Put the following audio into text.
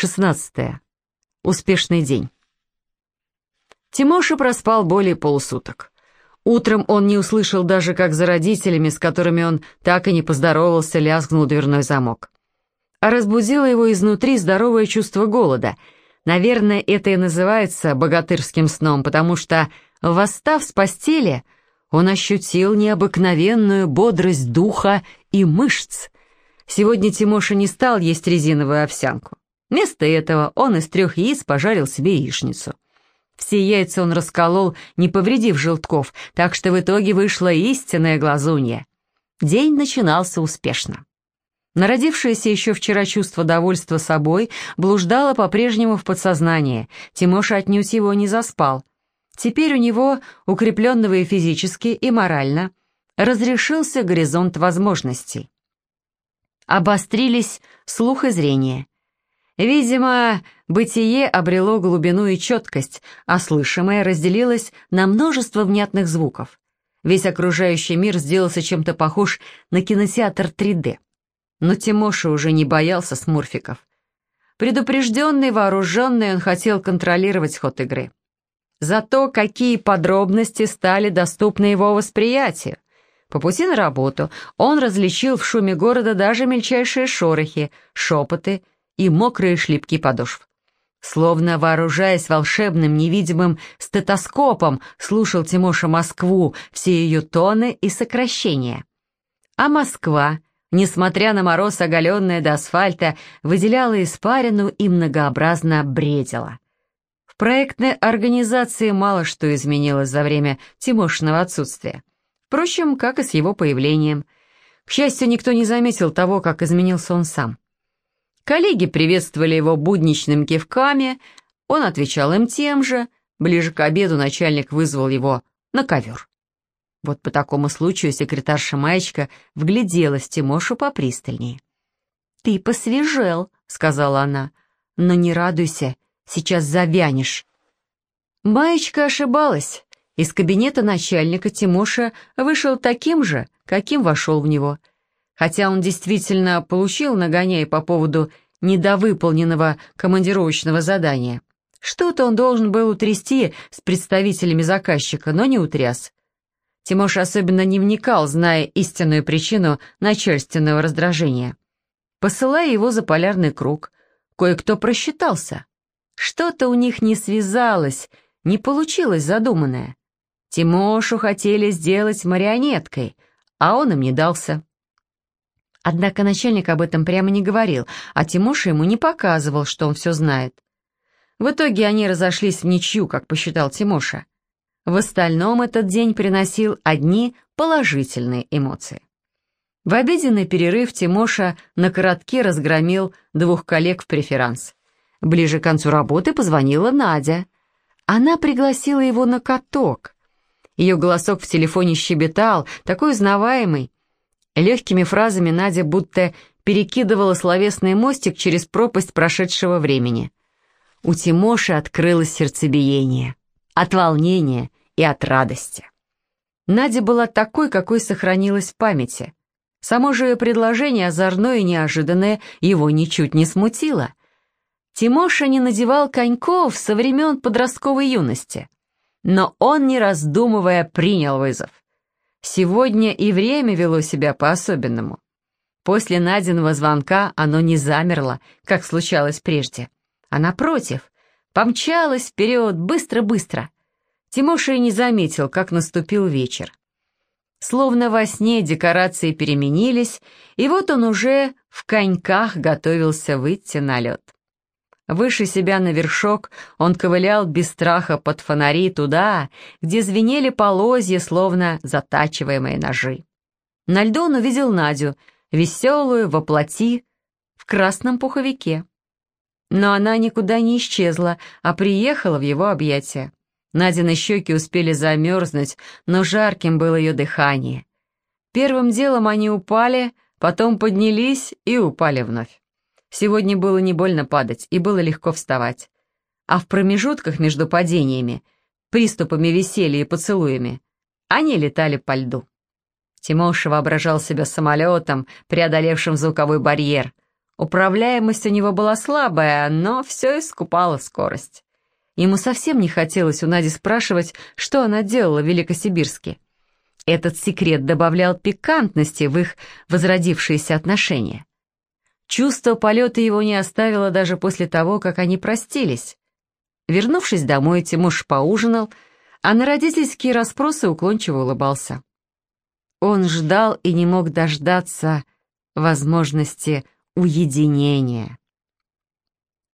16. Успешный день. Тимоша проспал более полусуток. Утром он не услышал даже, как за родителями, с которыми он так и не поздоровался, лязгнул дверной замок. А разбудило его изнутри здоровое чувство голода. Наверное, это и называется богатырским сном, потому что, восстав с постели, он ощутил необыкновенную бодрость духа и мышц. Сегодня Тимоша не стал есть резиновую овсянку. Вместо этого он из трех яиц пожарил себе яичницу. Все яйца он расколол, не повредив желтков, так что в итоге вышла истинная глазунья. День начинался успешно. Народившееся еще вчера чувство довольства собой блуждало по-прежнему в подсознании. Тимоша отнюдь его не заспал. Теперь у него, укрепленного и физически, и морально, разрешился горизонт возможностей. Обострились слух и зрение. Видимо, бытие обрело глубину и четкость, а слышимое разделилось на множество внятных звуков. Весь окружающий мир сделался чем-то похож на кинотеатр 3D. Но Тимоша уже не боялся смурфиков. Предупрежденный, вооруженный, он хотел контролировать ход игры. Зато какие подробности стали доступны его восприятию. По пути на работу он различил в шуме города даже мельчайшие шорохи, шепоты и мокрые шлепки подошв. Словно вооружаясь волшебным невидимым стетоскопом, слушал Тимоша Москву, все ее тоны и сокращения. А Москва, несмотря на мороз, оголенная до асфальта, выделяла испарину и многообразно бредила. В проектной организации мало что изменилось за время Тимошиного отсутствия. Впрочем, как и с его появлением. К счастью, никто не заметил того, как изменился он сам. Коллеги приветствовали его будничными кивками, он отвечал им тем же. Ближе к обеду начальник вызвал его на ковер. Вот по такому случаю секретарша Маечка вгляделась Тимошу попристальнее. «Ты посвежел», — сказала она, — «но не радуйся, сейчас завянешь». Маечка ошибалась. Из кабинета начальника Тимоша вышел таким же, каким вошел в него — Хотя он действительно получил нагоняй по поводу недовыполненного командировочного задания. Что-то он должен был утрясти с представителями заказчика, но не утряс. Тимош особенно не вникал, зная истинную причину начальственного раздражения. Посылая его за полярный круг, кое-кто просчитался. Что-то у них не связалось, не получилось задуманное. Тимошу хотели сделать марионеткой, а он им не дался. Однако начальник об этом прямо не говорил, а Тимоша ему не показывал, что он все знает. В итоге они разошлись в ничью, как посчитал Тимоша. В остальном этот день приносил одни положительные эмоции. В обеденный перерыв Тимоша на коротке разгромил двух коллег в преферанс. Ближе к концу работы позвонила Надя. Она пригласила его на каток. Ее голосок в телефоне щебетал, такой узнаваемый, Легкими фразами Надя будто перекидывала словесный мостик через пропасть прошедшего времени. У Тимоши открылось сердцебиение. От волнения и от радости. Надя была такой, какой сохранилась в памяти. Само же предложение, озорное и неожиданное, его ничуть не смутило. Тимоша не надевал коньков со времен подростковой юности. Но он, не раздумывая, принял вызов. Сегодня и время вело себя по-особенному. После Надиного звонка оно не замерло, как случалось прежде, а напротив, помчалось вперед быстро-быстро. Тимоша и не заметил, как наступил вечер. Словно во сне декорации переменились, и вот он уже в коньках готовился выйти на лед. Выше себя на вершок он ковылял без страха под фонари туда, где звенели полозья, словно затачиваемые ножи. На льду он увидел Надю, веселую, воплоти, в красном пуховике. Но она никуда не исчезла, а приехала в его объятия. Надины щеки успели замерзнуть, но жарким было ее дыхание. Первым делом они упали, потом поднялись и упали вновь. Сегодня было не больно падать, и было легко вставать. А в промежутках между падениями, приступами веселья и поцелуями, они летали по льду. Тимоша воображал себя самолетом, преодолевшим звуковой барьер. Управляемость у него была слабая, но все искупала скорость. Ему совсем не хотелось у Нади спрашивать, что она делала в Великосибирске. Этот секрет добавлял пикантности в их возродившиеся отношения. Чувство полета его не оставило даже после того, как они простились. Вернувшись домой, Тимуш поужинал, а на родительские расспросы уклончиво улыбался. Он ждал и не мог дождаться возможности уединения.